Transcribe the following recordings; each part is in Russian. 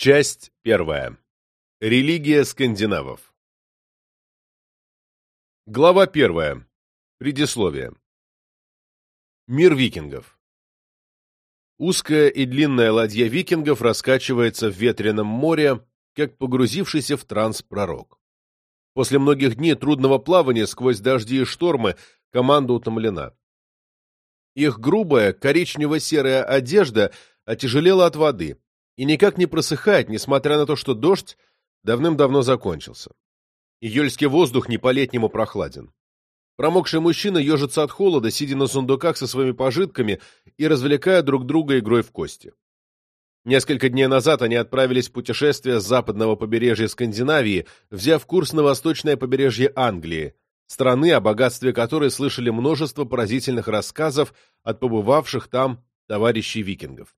Часть первая. Религия скандинавов. Глава первая. Предисловие. Мир викингов. Узкая и длинная ладья викингов раскачивается в ветреном море, как погрузившийся в транс пророк. После многих дней трудного плавания сквозь дожди и штормы команда утомлена. Их грубая коричнево-серая одежда отяжелела от воды – и никак не просыхает, несмотря на то, что дождь давным-давно закончился. Июльский воздух не по-летнему прохладен. Промокший мужчина ежится от холода, сидя на сундуках со своими пожитками и развлекая друг друга игрой в кости. Несколько дней назад они отправились в путешествие с западного побережья Скандинавии, взяв курс на восточное побережье Англии, страны, о богатстве которой слышали множество поразительных рассказов от побывавших там товарищей викингов.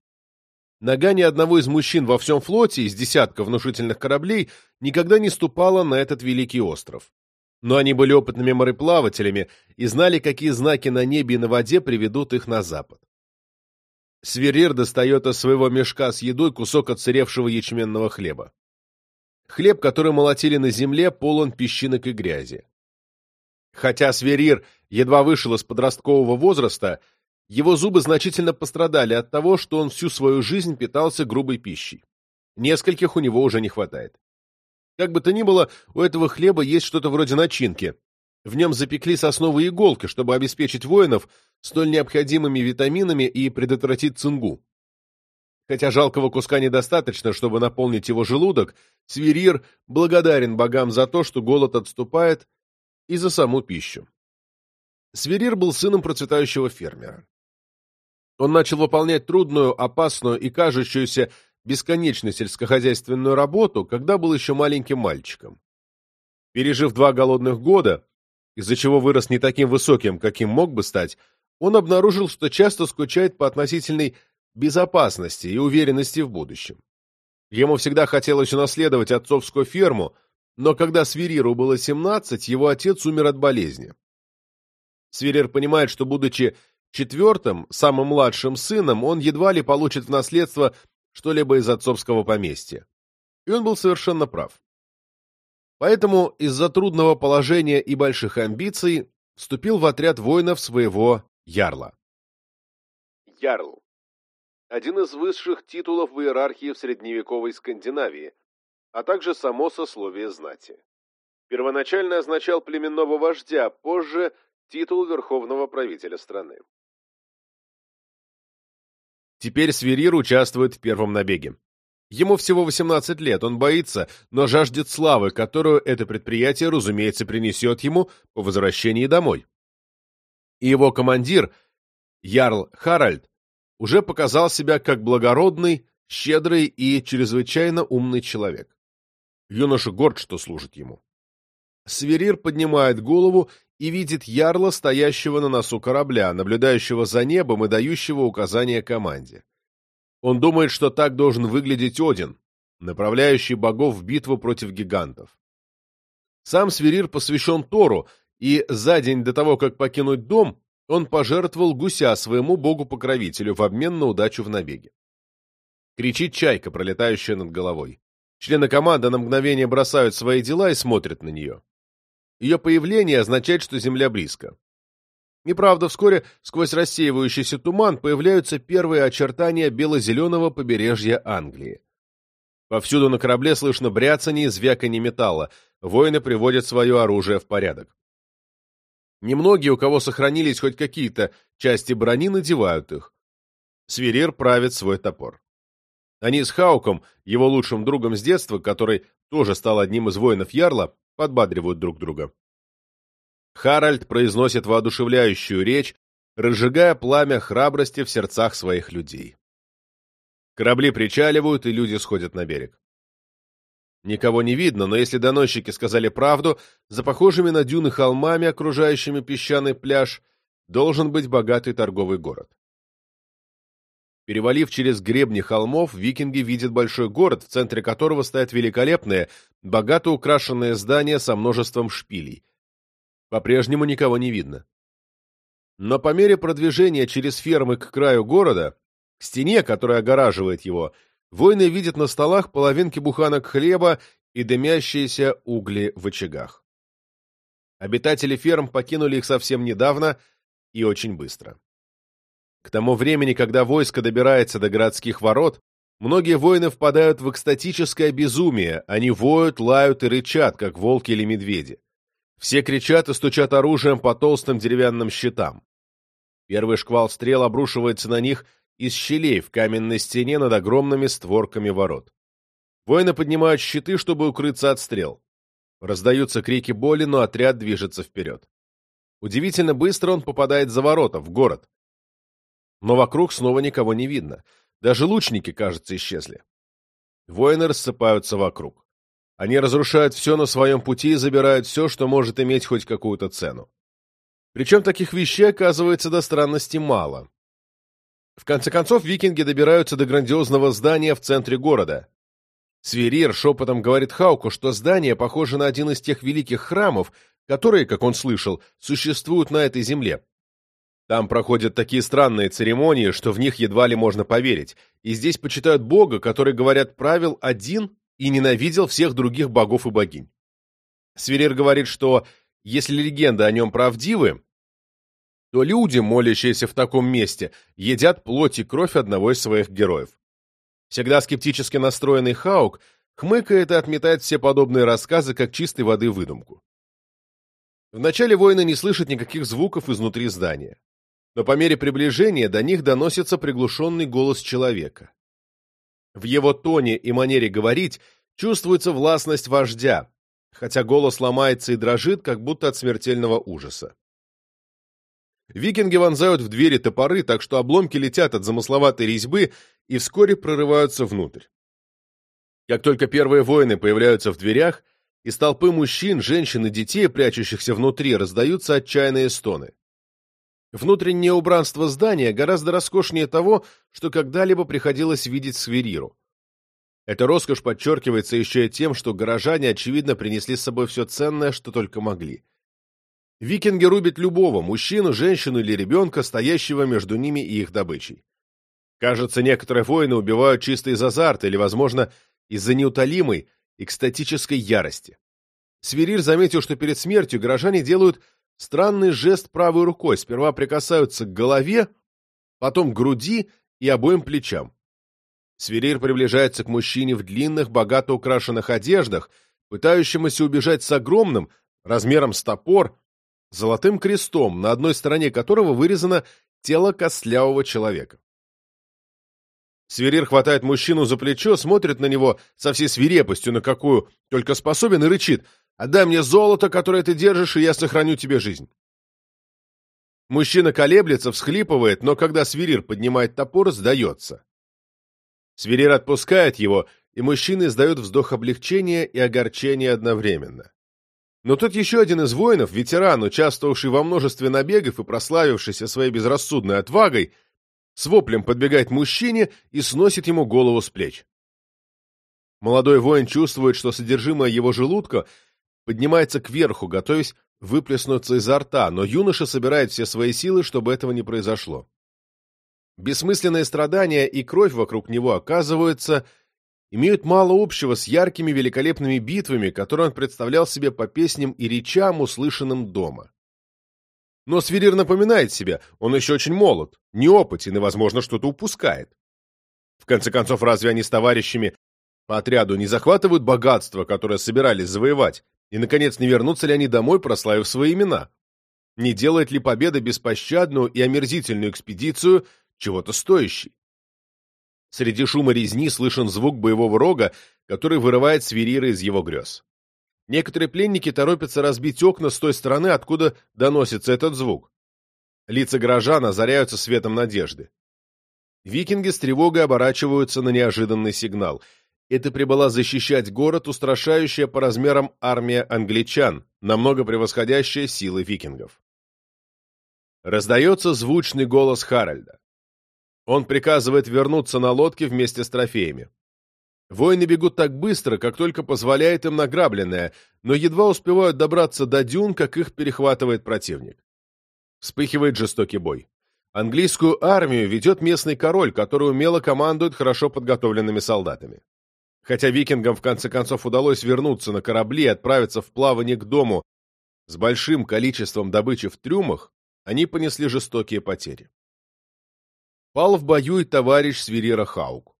Нога ни одного из мужчин во всем флоте из десятка внушительных кораблей никогда не ступала на этот великий остров. Но они были опытными мореплавателями и знали, какие знаки на небе и на воде приведут их на запад. Сверир достает из своего мешка с едой кусок отсыревшего ячменного хлеба. Хлеб, который молотили на земле, полон песчинок и грязи. Хотя Сверир едва вышел из подросткового возраста, его зубы значительно пострадали от того, что он всю свою жизнь питался грубой пищей. Нескольких у него уже не хватает. Как бы то ни было, у этого хлеба есть что-то вроде начинки. В нем запекли сосновые иголки, чтобы обеспечить воинов столь необходимыми витаминами и предотвратить цингу. Хотя жалкого куска недостаточно, чтобы наполнить его желудок, Свирир благодарен богам за то, что голод отступает, и за саму пищу. Свирир был сыном процветающего фермера. Он начал выполнять трудную, опасную и кажущуюся бесконечной сельскохозяйственную работу, когда был еще маленьким мальчиком. Пережив два голодных года, из-за чего вырос не таким высоким, каким мог бы стать, он обнаружил, что часто скучает по относительной безопасности и уверенности в будущем. Ему всегда хотелось унаследовать отцовскую ферму, но когда Свириру было 17, его отец умер от болезни. Свирир понимает, что, будучи Четвертым, самым младшим сыном, он едва ли получит в наследство что-либо из отцовского поместья. И он был совершенно прав. Поэтому из-за трудного положения и больших амбиций вступил в отряд воинов своего ярла. Ярл. Один из высших титулов в иерархии в средневековой Скандинавии, а также само сословие знати. Первоначально означал племенного вождя, позже – титул верховного правителя страны. Теперь Сверир участвует в первом набеге. Ему всего 18 лет, он боится, но жаждет славы, которую это предприятие, разумеется, принесет ему по возвращении домой. И его командир, Ярл Харальд, уже показал себя как благородный, щедрый и чрезвычайно умный человек. Юноша горд, что служит ему. Сверир поднимает голову и видит ярла, стоящего на носу корабля, наблюдающего за небом и дающего указания команде. Он думает, что так должен выглядеть Один, направляющий богов в битву против гигантов. Сам Сверир посвящен Тору, и за день до того, как покинуть дом, он пожертвовал гуся своему богу-покровителю в обмен на удачу в набеге. Кричит чайка, пролетающая над головой. Члены команды на мгновение бросают свои дела и смотрят на нее. Ее появление означает, что Земля близко. И правда, вскоре сквозь рассеивающийся туман появляются первые очертания бело-зеленого побережья Англии. Повсюду на корабле слышно бряцание и звяканье металла. Воины приводят свое оружие в порядок. Немногие, у кого сохранились хоть какие-то части брони, надевают их. Свирир правит свой топор. Они с Хауком, его лучшим другом с детства, который тоже стал одним из воинов Ярла, подбадривают друг друга. Харальд произносит воодушевляющую речь, разжигая пламя храбрости в сердцах своих людей. Корабли причаливают, и люди сходят на берег. Никого не видно, но если доносчики сказали правду, за похожими на дюны холмами, окружающими песчаный пляж, должен быть богатый торговый город. Перевалив через гребни холмов, викинги видят большой город, в центре которого стоят великолепные, богато украшенные здания со множеством шпилей. По-прежнему никого не видно. Но по мере продвижения через фермы к краю города, к стене, которая огораживает его, воины видят на столах половинки буханок хлеба и дымящиеся угли в очагах. Обитатели ферм покинули их совсем недавно и очень быстро. К тому времени, когда войско добирается до городских ворот, многие воины впадают в экстатическое безумие, они воют, лают и рычат, как волки или медведи. Все кричат и стучат оружием по толстым деревянным щитам. Первый шквал стрел обрушивается на них из щелей в каменной стене над огромными створками ворот. Воины поднимают щиты, чтобы укрыться от стрел. Раздаются крики боли, но отряд движется вперед. Удивительно быстро он попадает за ворота, в город. Но вокруг снова никого не видно. Даже лучники, кажется, исчезли. Воины рассыпаются вокруг. Они разрушают все на своем пути и забирают все, что может иметь хоть какую-то цену. Причем таких вещей оказывается до странности мало. В конце концов, викинги добираются до грандиозного здания в центре города. Сверир шепотом говорит Хауку, что здание похоже на один из тех великих храмов, которые, как он слышал, существуют на этой земле. Там проходят такие странные церемонии, что в них едва ли можно поверить, и здесь почитают Бога, который, говорят, правил один и ненавидел всех других богов и богинь. Сверир говорит, что если легенды о нем правдивы, то люди, молящиеся в таком месте, едят плоть и кровь одного из своих героев. Всегда скептически настроенный Хаук хмыкает и отметает все подобные рассказы как чистой воды выдумку. Вначале воины не слышат никаких звуков изнутри здания. Но по мере приближения до них доносится приглушенный голос человека. В его тоне и манере говорить чувствуется властность вождя, хотя голос ломается и дрожит, как будто от смертельного ужаса. Викинги вонзают в двери топоры, так что обломки летят от замысловатой резьбы и вскоре прорываются внутрь. Как только первые воины появляются в дверях, из толпы мужчин, женщин и детей, прячущихся внутри, раздаются отчаянные стоны. Внутреннее убранство здания гораздо роскошнее того, что когда-либо приходилось видеть Свириру. Эта роскошь подчеркивается еще и тем, что горожане, очевидно, принесли с собой все ценное, что только могли. Викинги рубят любого, мужчину, женщину или ребенка, стоящего между ними и их добычей. Кажется, некоторые воины убивают чисто из азарта или, возможно, из-за неутолимой, экстатической ярости. Свирир заметил, что перед смертью горожане делают странный жест правой рукой, сперва прикасаются к голове, потом к груди и обоим плечам. Свирир приближается к мужчине в длинных, богато украшенных одеждах, пытающемуся убежать с огромным, размером с топор, золотым крестом, на одной стороне которого вырезано тело костлявого человека. Свирир хватает мужчину за плечо, смотрит на него со всей свирепостью, на какую только способен, и рычит «Отдай мне золото, которое ты держишь, и я сохраню тебе жизнь». Мужчина колеблется, всхлипывает, но когда Свирир поднимает топор, сдается. Свирир отпускает его, и мужчина издает вздох облегчения и огорчения одновременно. Но тут еще один из воинов, ветеран, участвовавший во множестве набегов и прославившийся своей безрассудной отвагой, с воплем подбегает к мужчине и сносит ему голову с плеч. Молодой воин чувствует, что содержимое его желудка поднимается кверху, готовясь выплеснуться изо рта, но юноша собирает все свои силы, чтобы этого не произошло. Бессмысленные страдания и кровь вокруг него, оказываются, имеют мало общего с яркими великолепными битвами, которые он представлял себе по песням и речам, услышанным дома. Но Свирир напоминает себе, он еще очень молод, неопытен и, возможно, что-то упускает. В конце концов, разве они с товарищами по отряду не захватывают богатство, которое собирались завоевать, и, наконец, не вернутся ли они домой, прославив свои имена? Не делает ли победа беспощадную и омерзительную экспедицию чего-то стоящей? Среди шума резни слышен звук боевого рога, который вырывает свирира из его грез. Некоторые пленники торопятся разбить окна с той стороны, откуда доносится этот звук. Лица горожан озаряются светом надежды. Викинги с тревогой оборачиваются на неожиданный сигнал. Это прибыла защищать город устрашающая по размерам армия англичан, намного превосходящая силы викингов. Раздается звучный голос Харальда. Он приказывает вернуться на лодке вместе с трофеями. Воины бегут так быстро, как только позволяет им награбленное, но едва успевают добраться до дюн, как их перехватывает противник. Вспыхивает жестокий бой. Английскую армию ведет местный король, который умело командует хорошо подготовленными солдатами. Хотя викингам в конце концов удалось вернуться на корабли и отправиться в плавание к дому с большим количеством добычи в трюмах, они понесли жестокие потери. Пал в бою и товарищ Свирира Хаук.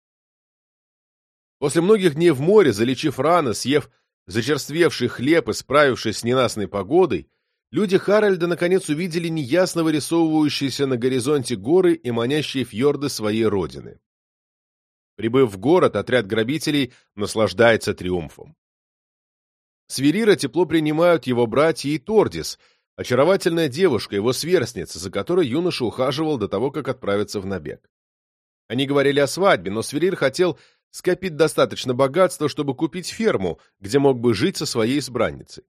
После многих дней в море, залечив раны, съев зачерствевший хлеб и справившись с ненастной погодой, люди Харальда наконец увидели неясно вырисовывающиеся на горизонте горы и манящие фьорды своей родины. Прибыв в город, отряд грабителей наслаждается триумфом. Свирира тепло принимают его братья и Тордис, очаровательная девушка, его сверстница, за которой юноша ухаживал до того, как отправиться в набег. Они говорили о свадьбе, но Свирир хотел скопить достаточно богатства, чтобы купить ферму, где мог бы жить со своей избранницей.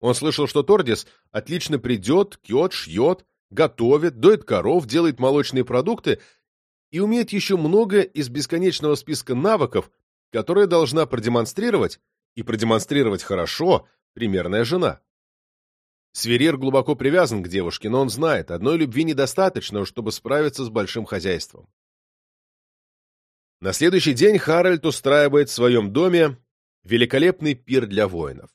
Он слышал, что Тордис отлично придет, кьет, шьет, готовит, доит коров, делает молочные продукты и умеет еще много из бесконечного списка навыков, которые должна продемонстрировать, и продемонстрировать хорошо, примерная жена. Сверир глубоко привязан к девушке, но он знает, одной любви недостаточно, чтобы справиться с большим хозяйством. На следующий день Харальд устраивает в своем доме великолепный пир для воинов.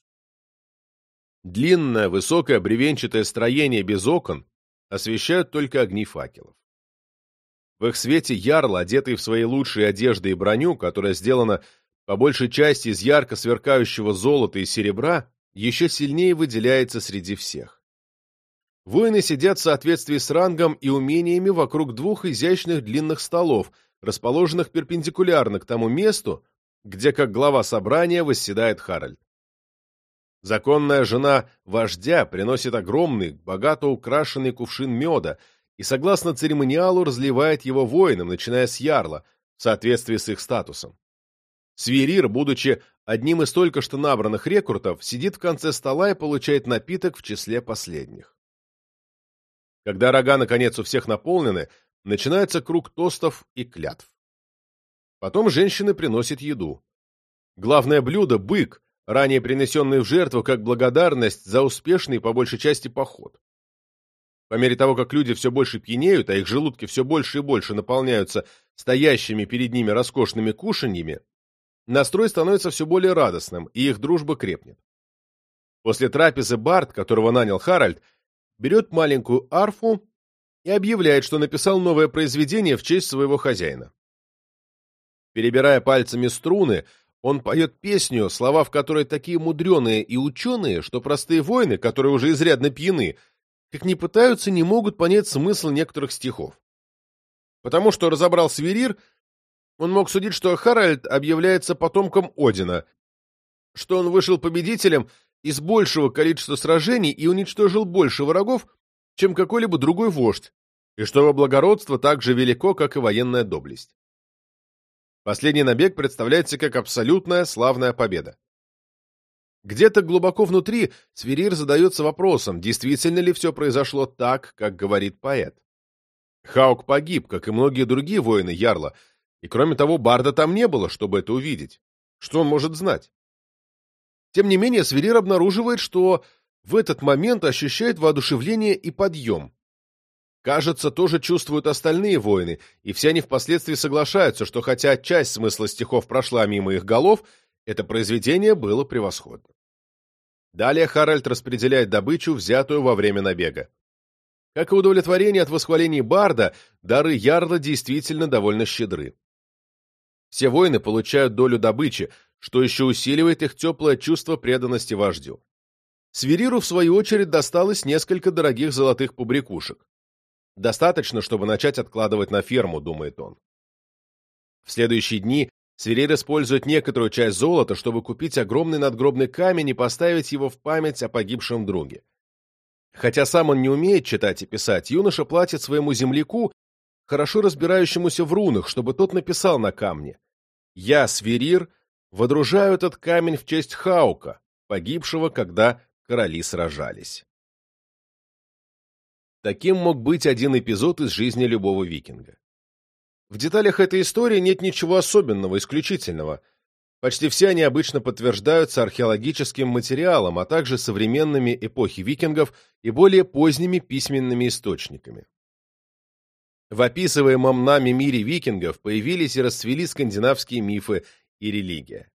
Длинное, высокое бревенчатое строение без окон освещают только огни факелов. В их свете ярл, одетый в свои лучшие одежды и броню, которая сделана по большей части из ярко сверкающего золота и серебра, еще сильнее выделяется среди всех. Воины сидят в соответствии с рангом и умениями вокруг двух изящных длинных столов, расположенных перпендикулярно к тому месту, где, как глава собрания, восседает Харальд. Законная жена вождя приносит огромный, богато украшенный кувшин меда, и, согласно церемониалу, разливает его воинам, начиная с ярла, в соответствии с их статусом. Свирир, будучи одним из только что набранных рекрутов, сидит в конце стола и получает напиток в числе последних. Когда рога наконец у всех наполнены, начинается круг тостов и клятв. Потом женщины приносят еду. Главное блюдо – бык, ранее принесенный в жертву как благодарность за успешный по большей части поход. По мере того, как люди все больше пьянеют, а их желудки все больше и больше наполняются стоящими перед ними роскошными кушаньями, настрой становится все более радостным, и их дружба крепнет. После трапезы Барт, которого нанял Харальд, берет маленькую арфу и объявляет, что написал новое произведение в честь своего хозяина. Перебирая пальцами струны, он поет песню, слова в которой такие мудреные и ученые, что простые воины, которые уже изрядно пьяны, как ни пытаются, не могут понять смысл некоторых стихов. Потому что разобрал Свирир, он мог судить, что Харальд объявляется потомком Одина, что он вышел победителем из большего количества сражений и уничтожил больше врагов, чем какой-либо другой вождь, и что его благородство так же велико, как и военная доблесть. Последний набег представляется как абсолютная славная победа. Где-то глубоко внутри Свирир задается вопросом, действительно ли все произошло так, как говорит поэт. Хаук погиб, как и многие другие воины Ярла, и кроме того, Барда там не было, чтобы это увидеть. Что он может знать? Тем не менее, Свирир обнаруживает, что в этот момент ощущает воодушевление и подъем. Кажется, тоже чувствуют остальные воины, и все они впоследствии соглашаются, что хотя часть смысла стихов прошла мимо их голов, это произведение было превосходно. Далее Харальд распределяет добычу, взятую во время набега. Как и удовлетворение от восхвалений Барда, дары Ярла действительно довольно щедры. Все воины получают долю добычи, что еще усиливает их теплое чувство преданности вождю. Свириру, в свою очередь, досталось несколько дорогих золотых побрякушек. Достаточно, чтобы начать откладывать на ферму, думает он. В следующие дни Свирир использует некоторую часть золота, чтобы купить огромный надгробный камень и поставить его в память о погибшем друге. Хотя сам он не умеет читать и писать, юноша платит своему земляку, хорошо разбирающемуся в рунах, чтобы тот написал на камне «Я, Свирир, водружаю этот камень в честь Хаука, погибшего, когда короли сражались». Таким мог быть один эпизод из жизни любого викинга. В деталях этой истории нет ничего особенного, исключительного. Почти все они обычно подтверждаются археологическим материалом, а также современными эпохи викингов и более поздними письменными источниками. В описываемом нами мире викингов появились и расцвели скандинавские мифы и религия.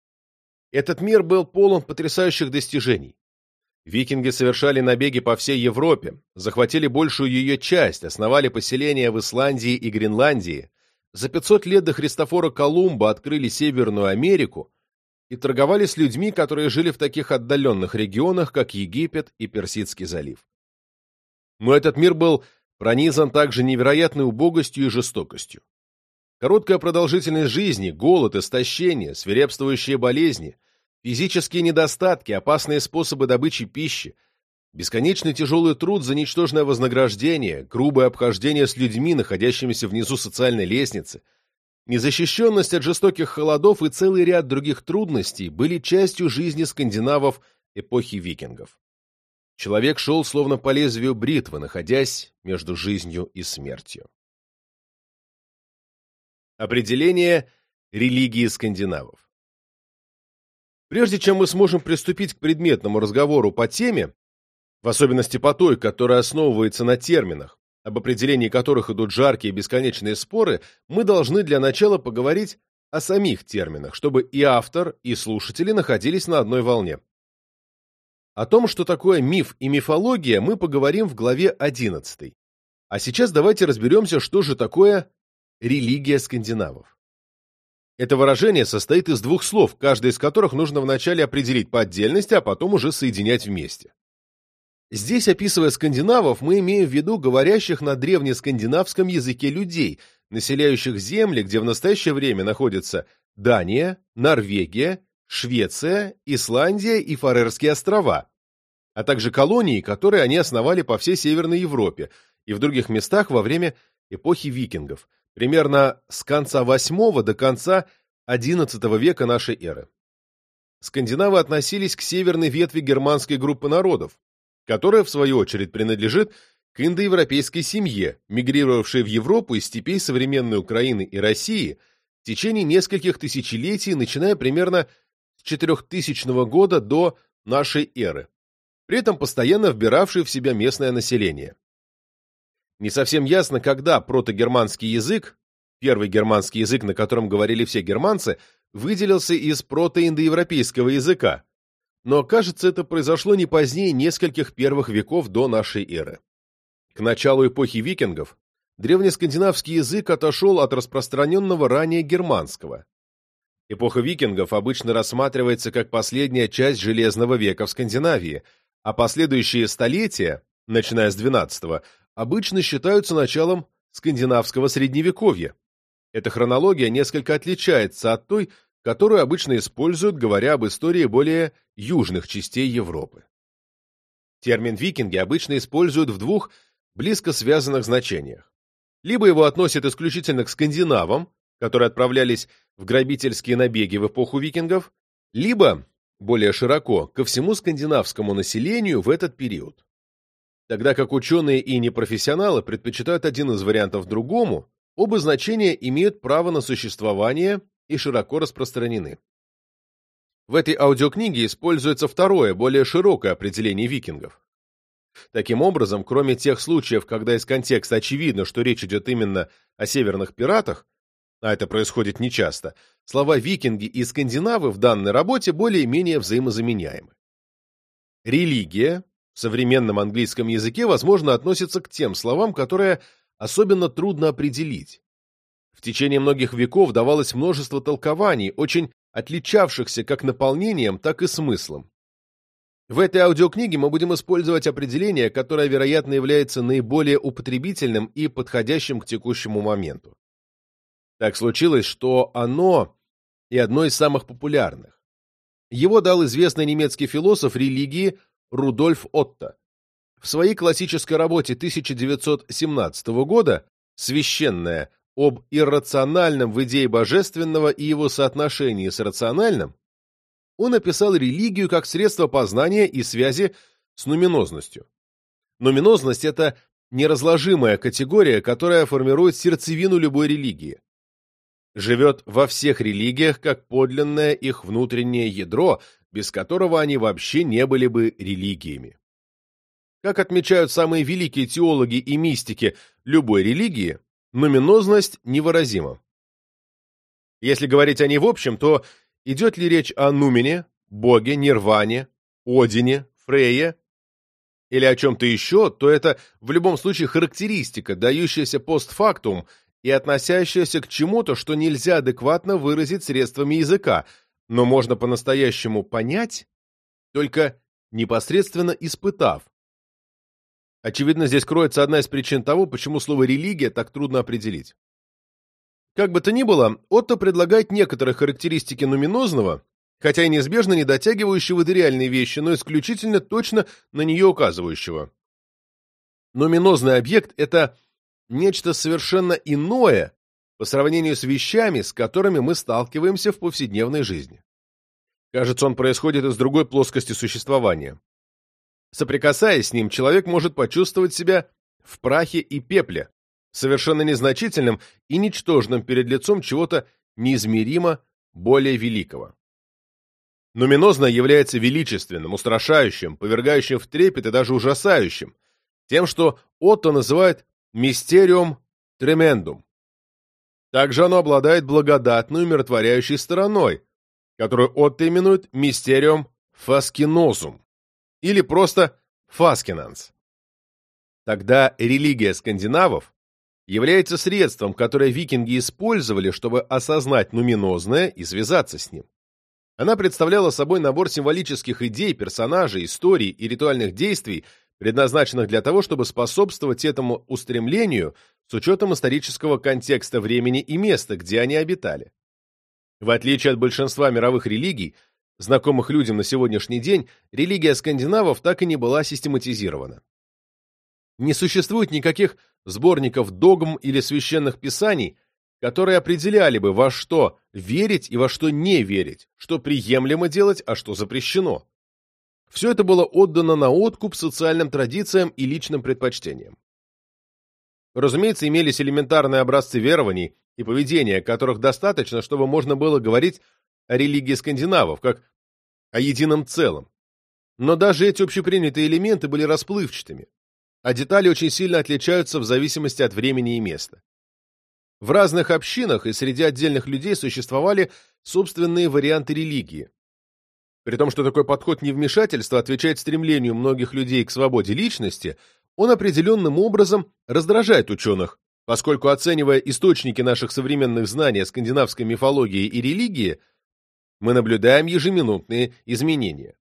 Этот мир был полон потрясающих достижений. Викинги совершали набеги по всей Европе, захватили большую ее часть, основали поселения в Исландии и Гренландии, за 500 лет до Христофора Колумба открыли Северную Америку и торговали с людьми, которые жили в таких отдаленных регионах, как Египет и Персидский залив. Но этот мир был пронизан также невероятной убогостью и жестокостью. Короткая продолжительность жизни, голод, истощение, свирепствующие болезни, физические недостатки, опасные способы добычи пищи, бесконечный тяжелый труд за ничтожное вознаграждение, грубое обхождение с людьми, находящимися внизу социальной лестницы, незащищенность от жестоких холодов и целый ряд других трудностей были частью жизни скандинавов эпохи викингов. Человек шел словно по лезвию бритвы, находясь между жизнью и смертью. Определение религии скандинавов Прежде чем мы сможем приступить к предметному разговору по теме, в особенности по той, которая основывается на терминах, об определении которых идут жаркие бесконечные споры, мы должны для начала поговорить о самих терминах, чтобы и автор, и слушатели находились на одной волне. О том, что такое миф и мифология, мы поговорим в главе 11. А сейчас давайте разберемся, что же такое религия скандинавов. Это выражение состоит из двух слов, каждое из которых нужно вначале определить по отдельности, а потом уже соединять вместе. Здесь, описывая скандинавов, мы имеем в виду говорящих на древнескандинавском языке людей, населяющих земли, где в настоящее время находятся Дания, Норвегия, Швеция, Исландия и Фарерские острова, а также колонии, которые они основали по всей Северной Европе и в других местах во время эпохи викингов, примерно с конца VIII до конца XI века нашей эры. Скандинавы относились к северной ветви германской группы народов, которая, в свою очередь, принадлежит к индоевропейской семье, мигрировавшей в Европу из степей современной Украины и России в течение нескольких тысячелетий, начиная примерно 4000 года до нашей эры, при этом постоянно вбиравший в себя местное население. Не совсем ясно, когда протогерманский язык, первый германский язык, на котором говорили все германцы, выделился из протоиндоевропейского языка, но, кажется, это произошло не позднее нескольких первых веков до нашей эры. К началу эпохи викингов древнескандинавский язык отошел от распространенного ранее германского, Эпоха викингов обычно рассматривается как последняя часть Железного века в Скандинавии, а последующие столетия, начиная с XII, обычно считаются началом скандинавского средневековья. Эта хронология несколько отличается от той, которую обычно используют, говоря об истории более южных частей Европы. Термин «викинги» обычно используют в двух близко связанных значениях. Либо его относят исключительно к скандинавам, которые отправлялись в грабительские набеги в эпоху викингов, либо, более широко, ко всему скандинавскому населению в этот период. Тогда как ученые и непрофессионалы предпочитают один из вариантов другому, оба значения имеют право на существование и широко распространены. В этой аудиокниге используется второе, более широкое определение викингов. Таким образом, кроме тех случаев, когда из контекста очевидно, что речь идет именно о северных пиратах, а это происходит нечасто, слова «викинги» и «скандинавы» в данной работе более-менее взаимозаменяемы. Религия в современном английском языке, возможно, относится к тем словам, которые особенно трудно определить. В течение многих веков давалось множество толкований, очень отличавшихся как наполнением, так и смыслом. В этой аудиокниге мы будем использовать определение, которое, вероятно, является наиболее употребительным и подходящим к текущему моменту. Так случилось, что оно и одно из самых популярных. Его дал известный немецкий философ религии Рудольф Отто. В своей классической работе 1917 года «Священная об иррациональном в идее божественного и его соотношении с рациональным» он описал религию как средство познания и связи с нуминозностью. Нуминозность – это неразложимая категория, которая формирует сердцевину любой религии живет во всех религиях как подлинное их внутреннее ядро, без которого они вообще не были бы религиями. Как отмечают самые великие теологи и мистики любой религии, нуминозность невыразима. Если говорить о ней в общем, то идет ли речь о нумене, боге, нирване, Одине, Фрейе или о чем-то еще, то это в любом случае характеристика, дающаяся постфактум и относящаяся к чему-то, что нельзя адекватно выразить средствами языка, но можно по-настоящему понять, только непосредственно испытав. Очевидно, здесь кроется одна из причин того, почему слово «религия» так трудно определить. Как бы то ни было, Отто предлагает некоторые характеристики нуминозного, хотя и неизбежно не дотягивающего до реальной вещи, но исключительно точно на нее указывающего. Нуминозный объект — это нечто совершенно иное по сравнению с вещами, с которыми мы сталкиваемся в повседневной жизни. Кажется, он происходит из другой плоскости существования. Соприкасаясь с ним, человек может почувствовать себя в прахе и пепле, совершенно незначительным и ничтожным перед лицом чего-то неизмеримо более великого. Нуминозное является величественным, устрашающим, повергающим в трепет и даже ужасающим, тем, что Отто называет «mysterium tremendum». Также оно обладает благодатной умиротворяющей стороной, которую Отто именует «mysterium fascinosum» или просто «fascinans». Тогда религия скандинавов является средством, которое викинги использовали, чтобы осознать нуминозное и связаться с ним. Она представляла собой набор символических идей, персонажей, историй и ритуальных действий, предназначенных для того, чтобы способствовать этому устремлению с учетом исторического контекста времени и места, где они обитали. В отличие от большинства мировых религий, знакомых людям на сегодняшний день, религия скандинавов так и не была систематизирована. Не существует никаких сборников догм или священных писаний, которые определяли бы, во что верить и во что не верить, что приемлемо делать, а что запрещено. Все это было отдано на откуп социальным традициям и личным предпочтениям. Разумеется, имелись элементарные образцы верований и поведения, которых достаточно, чтобы можно было говорить религии скандинавов, как о едином целом. Но даже эти общепринятые элементы были расплывчатыми, а детали очень сильно отличаются в зависимости от времени и места. В разных общинах и среди отдельных людей существовали собственные варианты религии. При том, что такой подход невмешательства отвечает стремлению многих людей к свободе личности, он определенным образом раздражает ученых, поскольку, оценивая источники наших современных знаний о скандинавской мифологии и религии, мы наблюдаем ежеминутные изменения.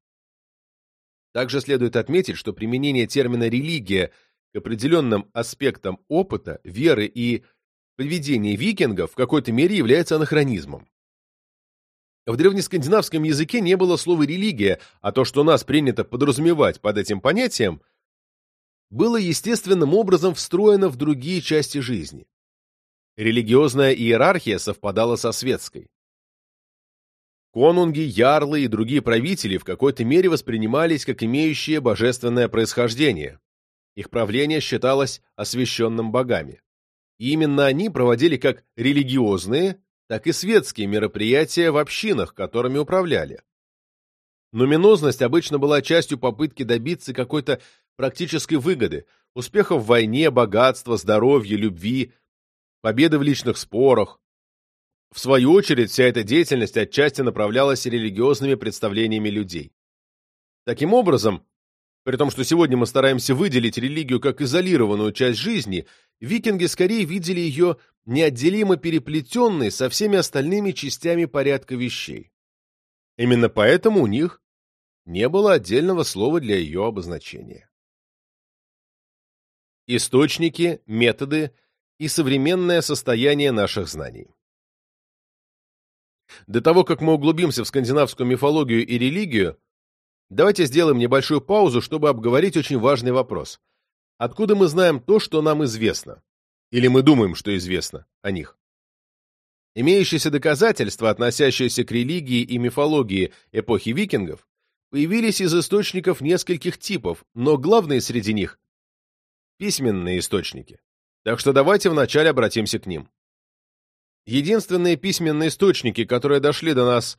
Также следует отметить, что применение термина «религия» к определенным аспектам опыта, веры и поведения викингов в какой-то мере является анахронизмом. В древнескандинавском языке не было слова «религия», а то, что нас принято подразумевать под этим понятием – было естественным образом встроено в другие части жизни. Религиозная иерархия совпадала со светской. Конунги, ярлы и другие правители в какой-то мере воспринимались как имеющие божественное происхождение. Их правление считалось освященным богами. И именно они проводили как религиозные, так и светские мероприятия в общинах, которыми управляли. Нуминозность обычно была частью попытки добиться какой-то практической выгоды, успеха в войне, богатства, здоровья, любви, победы в личных спорах. В свою очередь, вся эта деятельность отчасти направлялась религиозными представлениями людей. Таким образом, при том, что сегодня мы стараемся выделить религию как изолированную часть жизни, викинги скорее видели ее неотделимо переплетенной со всеми остальными частями порядка вещей. Именно поэтому у них не было отдельного слова для ее обозначения. Источники, методы и современное состояние наших знаний. До того, как мы углубимся в скандинавскую мифологию и религию, давайте сделаем небольшую паузу, чтобы обговорить очень важный вопрос. Откуда мы знаем то, что нам известно? Или мы думаем, что известно о них? Имеющиеся доказательства, относящиеся к религии и мифологии эпохи викингов, появились из источников нескольких типов, но главные среди них письменные источники. Так что давайте вначале обратимся к ним. Единственные письменные источники, которые дошли до нас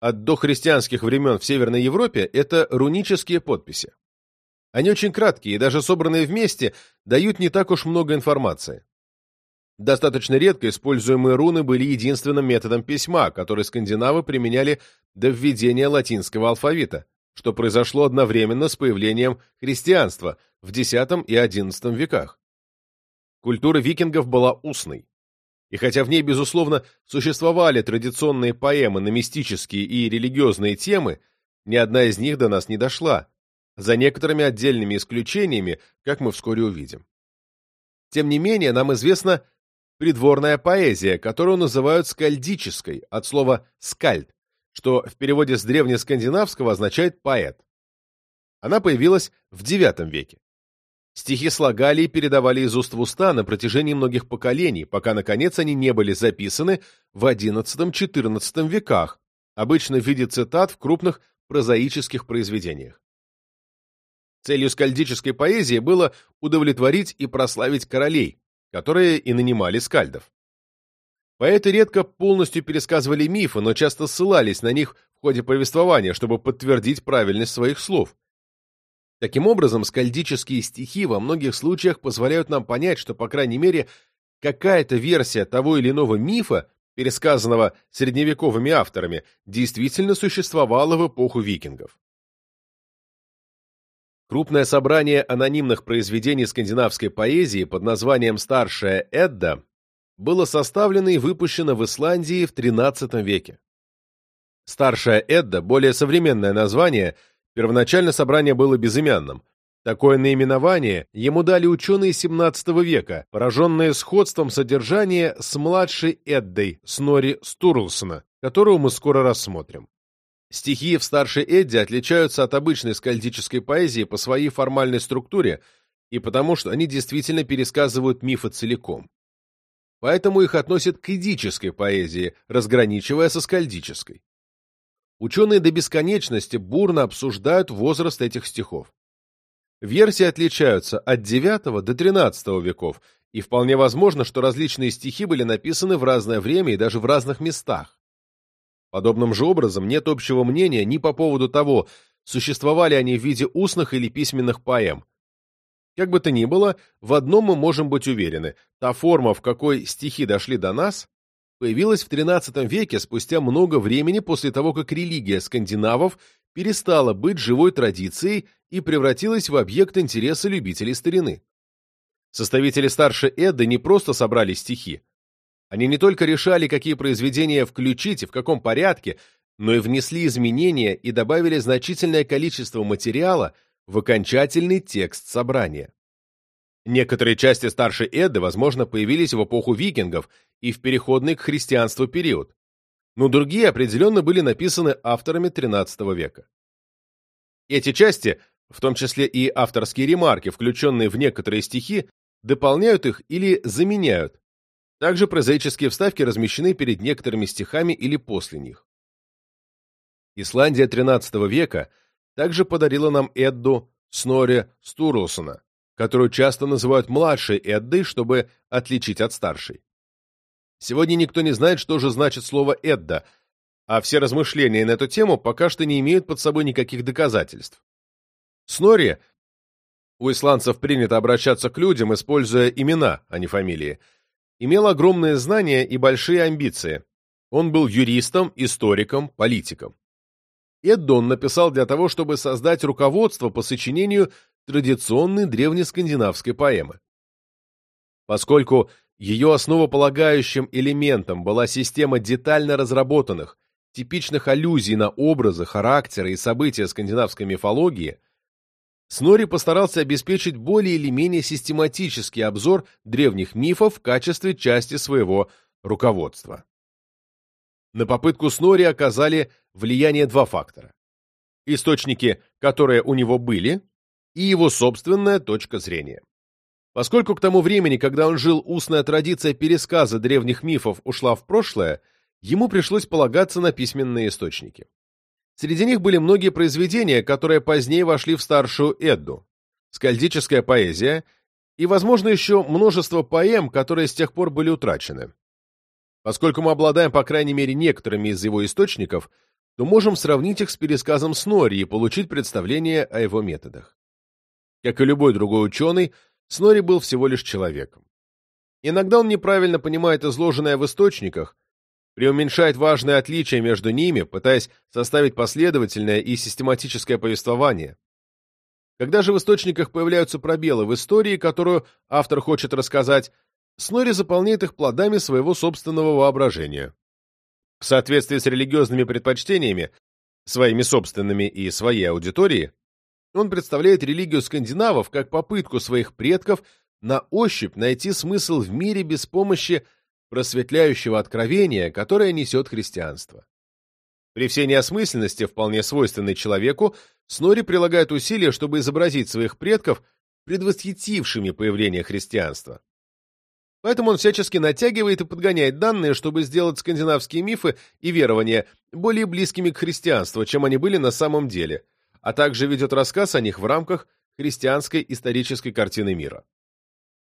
от дохристианских времен в Северной Европе, это рунические подписи. Они очень краткие и даже собранные вместе дают не так уж много информации. Достаточно редко используемые руны были единственным методом письма, который скандинавы применяли до введения латинского алфавита, что произошло одновременно с появлением христианства в X и XI веках. Культура викингов была устной. И хотя в ней, безусловно, существовали традиционные поэмы на мистические и религиозные темы, ни одна из них до нас не дошла, за некоторыми отдельными исключениями, как мы вскоре увидим. Тем не менее, нам известна придворная поэзия, которую называют скальдической, от слова «скальд», что в переводе с древнескандинавского означает «поэт». Она появилась в IX веке. Стихи слагали и передавали из уст в уста на протяжении многих поколений, пока, наконец, они не были записаны в XI-XIV веках, обычно в виде цитат в крупных прозаических произведениях. Целью скальдической поэзии было удовлетворить и прославить королей, которые и нанимали скальдов. Поэты редко полностью пересказывали мифы, но часто ссылались на них в ходе повествования, чтобы подтвердить правильность своих слов. Таким образом, скальдические стихи во многих случаях позволяют нам понять, что, по крайней мере, какая-то версия того или иного мифа, пересказанного средневековыми авторами, действительно существовала в эпоху викингов. Крупное собрание анонимных произведений скандинавской поэзии под названием «Старшая Эдда» было составлено и выпущено в Исландии в XIII веке. «Старшая Эдда» — более современное название, первоначально собрание было безымянным. Такое наименование ему дали ученые XVII века, пораженные сходством содержания с младшей Эддой Снори Стурлсона, которую мы скоро рассмотрим. Стихи в старшей Эдде отличаются от обычной скальдической поэзии по своей формальной структуре и потому, что они действительно пересказывают мифы целиком. Поэтому их относят к эдической поэзии, разграничивая со скальдической. Ученые до бесконечности бурно обсуждают возраст этих стихов. Версии отличаются от IX до XIII веков, и вполне возможно, что различные стихи были написаны в разное время и даже в разных местах. Подобным же образом нет общего мнения ни по поводу того, существовали они в виде устных или письменных поэм. Как бы то ни было, в одном мы можем быть уверены – та форма, в какой стихи дошли до нас, появилась в XIII веке спустя много времени после того, как религия скандинавов перестала быть живой традицией и превратилась в объект интереса любителей старины. Составители старшей Эдды не просто собрали стихи, они не только решали, какие произведения включить и в каком порядке, но и внесли изменения и добавили значительное количество материала в окончательный текст собрания. Некоторые части старшей Эдды, возможно, появились в эпоху викингов и в переходный к христианству период, но другие определенно были написаны авторами XIII века. Эти части, в том числе и авторские ремарки, включенные в некоторые стихи, дополняют их или заменяют, также прозаические вставки размещены перед некоторыми стихами или после них. Исландия XIII века также подарила нам Эдду Снорри Стурлсона, которую часто называют младшей Эддой, чтобы отличить от старшей. Сегодня никто не знает, что же значит слово «Эдда», а все размышления на эту тему пока что не имеют под собой никаких доказательств. Снорри, у исландцев принято обращаться к людям, используя имена, а не фамилии, имел огромные знания и большие амбиции. Он был юристом, историком, политиком. Эддон написал для того, чтобы создать руководство по сочинению традиционной древнескандинавской поэмы. Поскольку ее основополагающим элементом была система детально разработанных, типичных аллюзий на образы, характеры и события скандинавской мифологии, Снори постарался обеспечить более или менее систематический обзор древних мифов в качестве части своего руководства. На попытку Снори оказали влияние два фактора. Источники, которые у него были, и его собственная точка зрения. Поскольку к тому времени, когда он жил, устная традиция пересказа древних мифов ушла в прошлое, ему пришлось полагаться на письменные источники. Среди них были многие произведения, которые позднее вошли в старшую Эдду, скальдическая поэзия и, возможно, еще множество поэм, которые с тех пор были утрачены. Поскольку мы обладаем, по крайней мере, некоторыми из его источников, то можем сравнить их с пересказом Снори и получить представление о его методах. Как и любой другой ученый, Снори был всего лишь человеком. Иногда он неправильно понимает изложенное в источниках, преуменьшает важные отличия между ними, пытаясь составить последовательное и систематическое повествование. Когда же в источниках появляются пробелы в истории, которую автор хочет рассказать, Снори заполняет их плодами своего собственного воображения. В соответствии с религиозными предпочтениями, своими собственными и своей аудитории, он представляет религию скандинавов как попытку своих предков на ощупь найти смысл в мире без помощи просветляющего откровения, которое несет христианство. При всей неосмысленности, вполне свойственной человеку, Снори прилагает усилия, чтобы изобразить своих предков, предвосхитившими появление христианства. Поэтому он всячески натягивает и подгоняет данные, чтобы сделать скандинавские мифы и верования более близкими к христианству, чем они были на самом деле, а также ведет рассказ о них в рамках христианской исторической картины мира.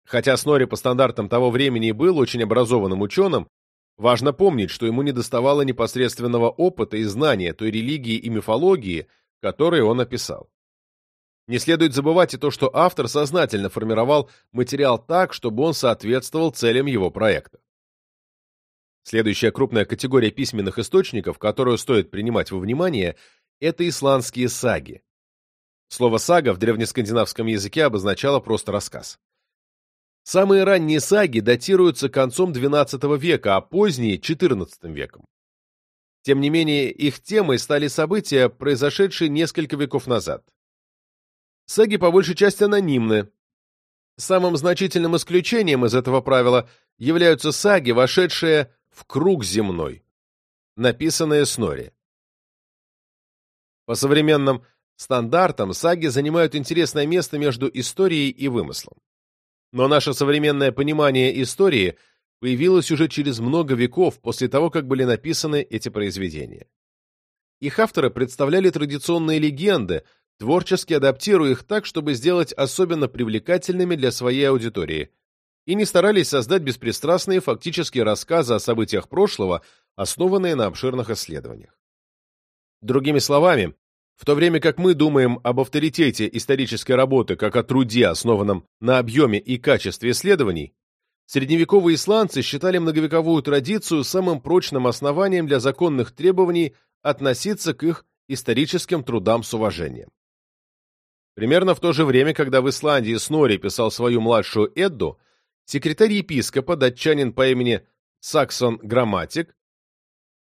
Хотя Снори по стандартам того времени и был очень образованным ученым, важно помнить, что ему недоставало непосредственного опыта и знания той религии и мифологии, которые он описал. Не следует забывать и то, что автор сознательно формировал материал так, чтобы он соответствовал целям его проекта. Следующая крупная категория письменных источников, которую стоит принимать во внимание, это исландские саги. Слово «сага» в древнескандинавском языке обозначало просто рассказ. Самые ранние саги датируются концом XII века, а поздние – XIV веком. Тем не менее, их темой стали события, произошедшие несколько веков назад. Саги по большей части анонимны. Самым значительным исключением из этого правила являются саги, вошедшие в круг земной, написанные Снори. По современным стандартам саги занимают интересное место между историей и вымыслом. Но наше современное понимание истории появилось уже через много веков после того, как были написаны эти произведения. Их авторы представляли традиционные легенды, творчески адаптируя их так, чтобы сделать особенно привлекательными для своей аудитории, и не старались создать беспристрастные фактические рассказы о событиях прошлого, основанные на обширных исследованиях. Другими словами, в то время как мы думаем об авторитете исторической работы как о труде, основанном на объеме и качестве исследований, средневековые исландцы считали многовековую традицию самым прочным основанием для законных требований относиться к их историческим трудам с уважением. Примерно в то же время, когда в Исландии Снори писал свою младшую Эдду, секретарь епископа, датчанин по имени Саксон Грамматик,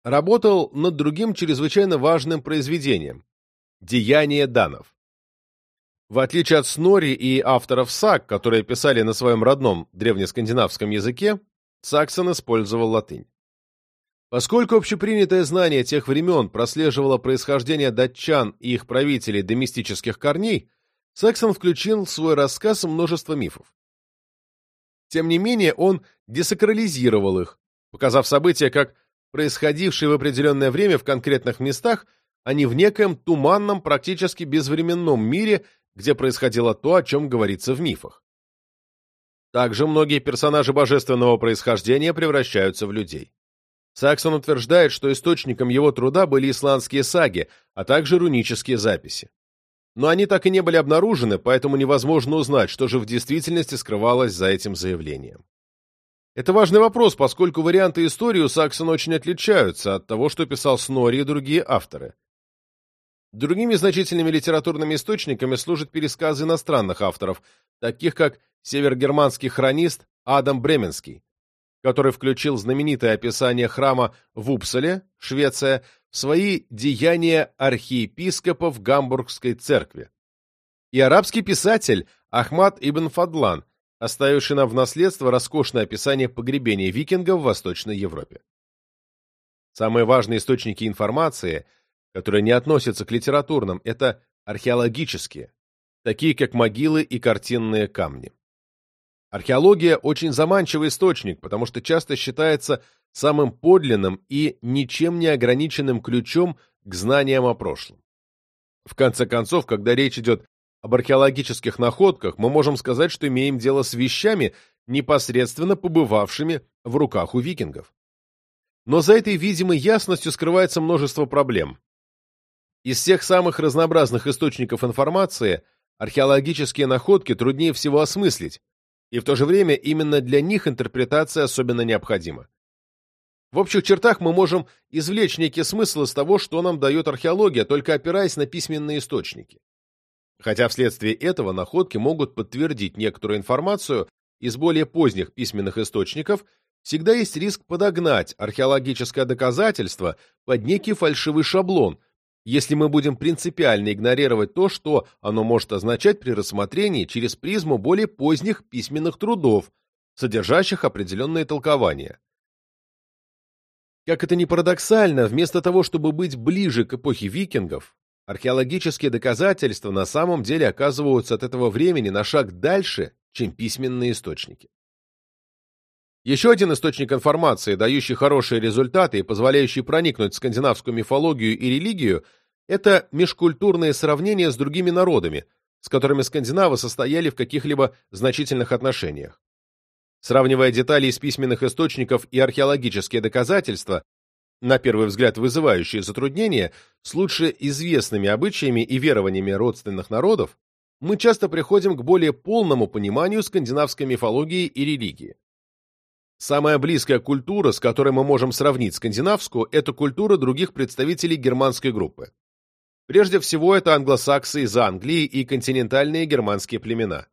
работал над другим чрезвычайно важным произведением – «Деяние данов». В отличие от Снори и авторов саг, которые писали на своем родном древнескандинавском языке, Саксон использовал латынь. Поскольку общепринятое знание тех времен прослеживало происхождение датчан и их правителей до мистических корней, Саксон включил в свой рассказ множество мифов. Тем не менее, он десакрализировал их, показав события как происходившие в определенное время в конкретных местах, а не в некоем туманном, практически безвременном мире, где происходило то, о чем говорится в мифах. Также многие персонажи божественного происхождения превращаются в людей. Саксон утверждает, что источником его труда были исландские саги, а также рунические записи. Но они так и не были обнаружены, поэтому невозможно узнать, что же в действительности скрывалось за этим заявлением. Это важный вопрос, поскольку варианты истории у Саксона очень отличаются от того, что писал Снори и другие авторы. Другими значительными литературными источниками служат пересказы иностранных авторов, таких как севергерманский хронист Адам Бременский, который включил знаменитое описание храма в Упсале, Швеция, в свои деяния архиепископов Гамбургской церкви. И арабский писатель Ахмад ибн Фадлан, оставивший нам в наследство роскошное описание погребения викингов в Восточной Европе. Самые важные источники информации, которые не относятся к литературным, это археологические, такие как могилы и картинные камни. Археология – очень заманчивый источник, потому что часто считается самым подлинным и ничем не ограниченным ключом к знаниям о прошлом. В конце концов, когда речь идет об археологических находках, мы можем сказать, что имеем дело с вещами, непосредственно побывавшими в руках у викингов. Но за этой видимой ясностью скрывается множество проблем. Из всех самых разнообразных источников информации археологические находки труднее всего осмыслить, и в то же время именно для них интерпретация особенно необходима. В общих чертах мы можем извлечь некий смысл из того, что нам дает археология, только опираясь на письменные источники. Хотя вследствие этого находки могут подтвердить некоторую информацию из более поздних письменных источников, всегда есть риск подогнать археологическое доказательство под некий фальшивый шаблон, если мы будем принципиально игнорировать то, что оно может означать при рассмотрении через призму более поздних письменных трудов, содержащих определенные толкования. Как это ни парадоксально, вместо того, чтобы быть ближе к эпохе викингов, археологические доказательства на самом деле оказываются от этого времени на шаг дальше, чем письменные источники. Еще один источник информации, дающий хорошие результаты и позволяющий проникнуть в скандинавскую мифологию и религию, это межкультурные сравнения с другими народами, с которыми скандинавы состояли в каких-либо значительных отношениях. Сравнивая детали из письменных источников и археологические доказательства, на первый взгляд вызывающие затруднения, с лучше известными обычаями и верованиями родственных народов, мы часто приходим к более полному пониманию скандинавской мифологии и религии. Самая близкая культура, с которой мы можем сравнить скандинавскую, это культура других представителей германской группы. Прежде всего, это англосаксы из Англии и континентальные германские племена,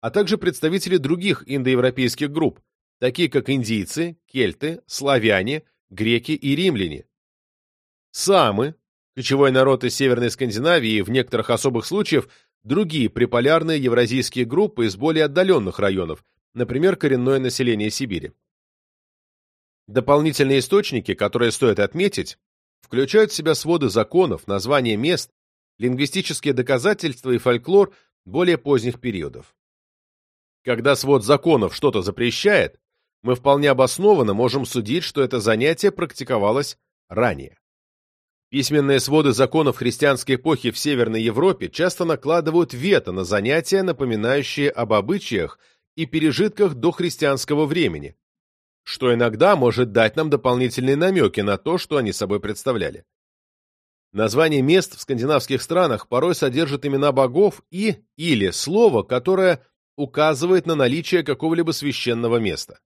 а также представители других индоевропейских групп, такие как индийцы, кельты, славяне, греки и римляне. Самы, кочевой народ из Северной Скандинавии и в некоторых особых случаях другие приполярные евразийские группы из более отдаленных районов, например, коренное население Сибири. Дополнительные источники, которые стоит отметить, включают в себя своды законов, названия мест, лингвистические доказательства и фольклор более поздних периодов. Когда свод законов что-то запрещает, мы вполне обоснованно можем судить, что это занятие практиковалось ранее. Письменные своды законов христианской эпохи в Северной Европе часто накладывают вето на занятия, напоминающие об обычаях и пережитках до христианского времени, что иногда может дать нам дополнительные намеки на то, что они собой представляли. Название мест в скандинавских странах порой содержат имена богов и или слово, которое указывает на наличие какого-либо священного места.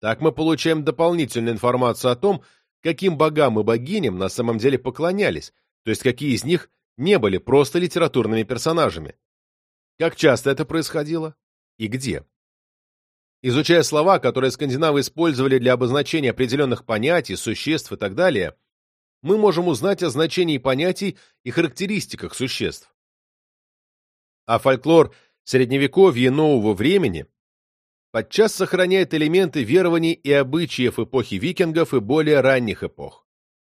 Так мы получаем дополнительную информацию о том, каким богам и богиням на самом деле поклонялись, то есть какие из них не были просто литературными персонажами. Как часто это происходило? и где. Изучая слова, которые скандинавы использовали для обозначения определенных понятий, существ и так далее, мы можем узнать о значении понятий и характеристиках существ. А фольклор Средневековья нового времени подчас сохраняет элементы верований и обычаев эпохи викингов и более ранних эпох.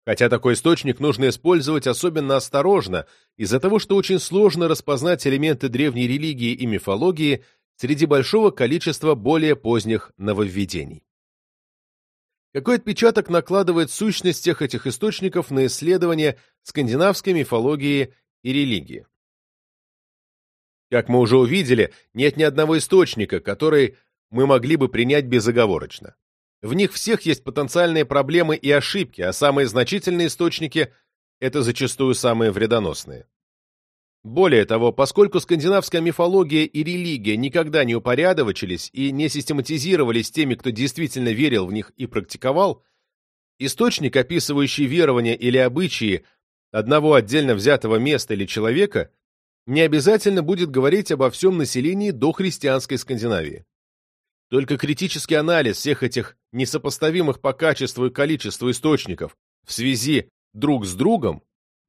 Хотя такой источник нужно использовать особенно осторожно, из-за того, что очень сложно распознать элементы древней религии и мифологии среди большого количества более поздних нововведений. Какой отпечаток накладывает сущность всех этих источников на исследование скандинавской мифологии и религии? Как мы уже увидели, нет ни одного источника, который мы могли бы принять безоговорочно. В них всех есть потенциальные проблемы и ошибки, а самые значительные источники – это зачастую самые вредоносные. Более того, поскольку скандинавская мифология и религия никогда не упорядочились и не систематизировались теми, кто действительно верил в них и практиковал, источник, описывающий верования или обычаи одного отдельно взятого места или человека, не обязательно будет говорить обо всем населении до христианской Скандинавии. Только критический анализ всех этих несопоставимых по качеству и количеству источников в связи друг с другом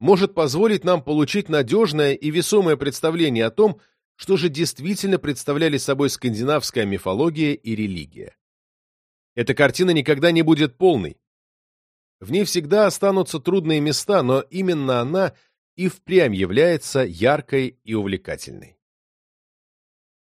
может позволить нам получить надежное и весомое представление о том, что же действительно представляли собой скандинавская мифология и религия. Эта картина никогда не будет полной. В ней всегда останутся трудные места, но именно она и впрямь является яркой и увлекательной.